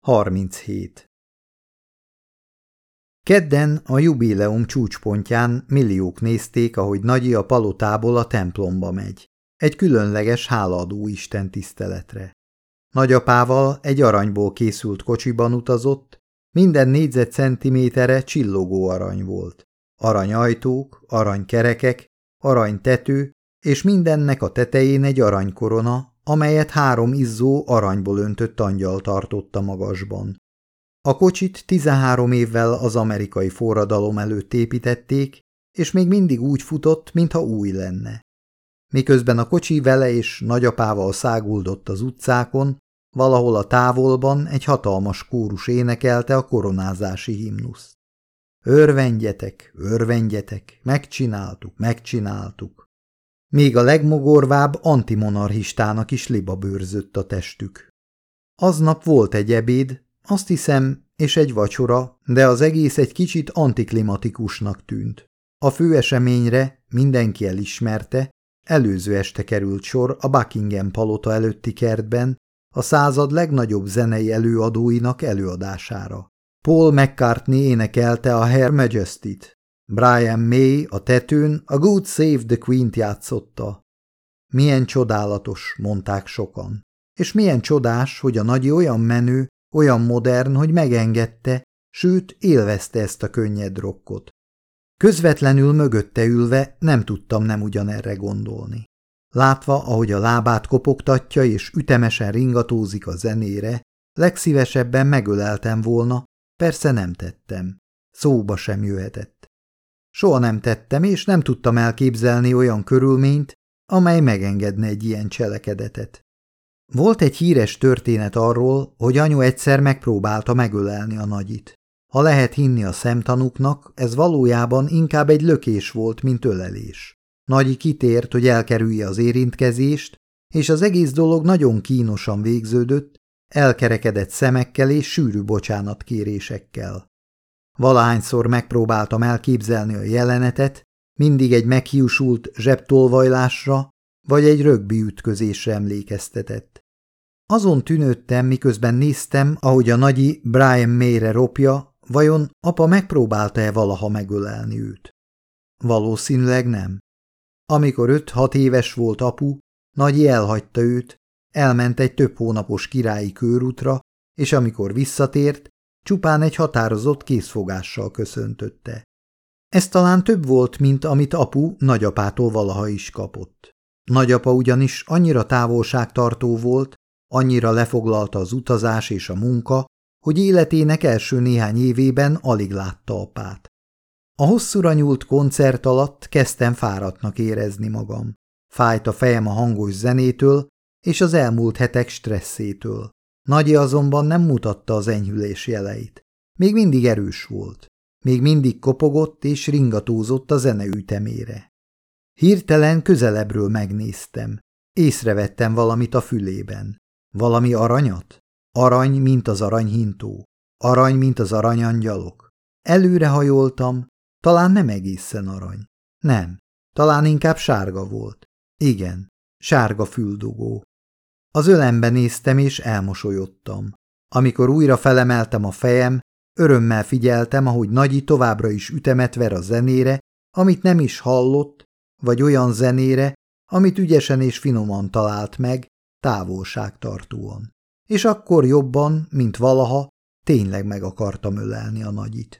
37. Kedden a jubileum csúcspontján milliók nézték, ahogy Nagyi a palotából a templomba megy. Egy különleges hálaadó Isten tiszteletre. Nagyapával egy aranyból készült kocsiban utazott, minden négyzetcentimétere csillogó arany volt. Aranyajtók, aranykerekek, aranytető, és mindennek a tetején egy aranykorona, amelyet három izzó aranyból öntött angyal tartotta magasban. A kocsit 13 évvel az amerikai forradalom előtt építették, és még mindig úgy futott, mintha új lenne. Miközben a kocsi vele és nagyapával száguldott az utcákon, valahol a távolban egy hatalmas kórus énekelte a koronázási himnuszt. Örvendjetek, örvendjetek, megcsináltuk, megcsináltuk. Még a legmogorvább antimonarchistának is liba bőrzött a testük. Aznap volt egy ebéd, azt hiszem, és egy vacsora, de az egész egy kicsit antiklimatikusnak tűnt. A főeseményre mindenki elismerte, előző este került sor a Buckingham palota előtti kertben, a század legnagyobb zenei előadóinak előadására. Paul McCartney énekelte a Her Majesty-t, Brian May a tetőn a Good Save the Queen-t játszotta. Milyen csodálatos, mondták sokan. És milyen csodás, hogy a nagy olyan menő, olyan modern, hogy megengedte, sőt, élvezte ezt a könnyed rokkot. Közvetlenül mögötte ülve nem tudtam nem ugyanerre gondolni. Látva, ahogy a lábát kopogtatja és ütemesen ringatózik a zenére, legszívesebben megöleltem volna, persze nem tettem. Szóba sem jöhetett. Soha nem tettem, és nem tudtam elképzelni olyan körülményt, amely megengedne egy ilyen cselekedetet. Volt egy híres történet arról, hogy anyu egyszer megpróbálta megölelni a nagyit. Ha lehet hinni a szemtanúknak, ez valójában inkább egy lökés volt, mint ölelés. Nagyi kitért, hogy elkerülje az érintkezést, és az egész dolog nagyon kínosan végződött, elkerekedett szemekkel és sűrű bocsánatkérésekkel. Valahányszor megpróbáltam elképzelni a jelenetet, mindig egy meghiúsult zsebtolvajlásra vagy egy rögbi ütközésre emlékeztetett. Azon tűnődtem, miközben néztem, ahogy a nagyi Brian Mayre ropja, vajon apa megpróbálta-e valaha megölelni őt? Valószínűleg nem. Amikor öt-hat éves volt apu, Nagyi elhagyta őt, elment egy több hónapos királyi körútra, és amikor visszatért, Csupán egy határozott készfogással köszöntötte. Ez talán több volt, mint amit apu nagyapától valaha is kapott. Nagyapa ugyanis annyira távolságtartó volt, annyira lefoglalta az utazás és a munka, hogy életének első néhány évében alig látta apát. A hosszúra nyúlt koncert alatt kezdtem fáradtnak érezni magam. Fájt a fejem a hangos zenétől és az elmúlt hetek stresszétől. Nagyi azonban nem mutatta az enyhülés jeleit. Még mindig erős volt. Még mindig kopogott és ringatózott a zene ütemére. Hirtelen közelebbről megnéztem. Észrevettem valamit a fülében. Valami aranyat? Arany, mint az aranyhintó. Arany, mint az aranyangyalok. Előrehajoltam, talán nem egészen arany. Nem, talán inkább sárga volt. Igen, sárga füldugó. Az ölembe néztem és elmosolyodtam. Amikor újra felemeltem a fejem, örömmel figyeltem, ahogy Nagyi továbbra is ütemet ver a zenére, amit nem is hallott, vagy olyan zenére, amit ügyesen és finoman talált meg, távolságtartóan. És akkor jobban, mint valaha, tényleg meg akartam ölelni a nagyit.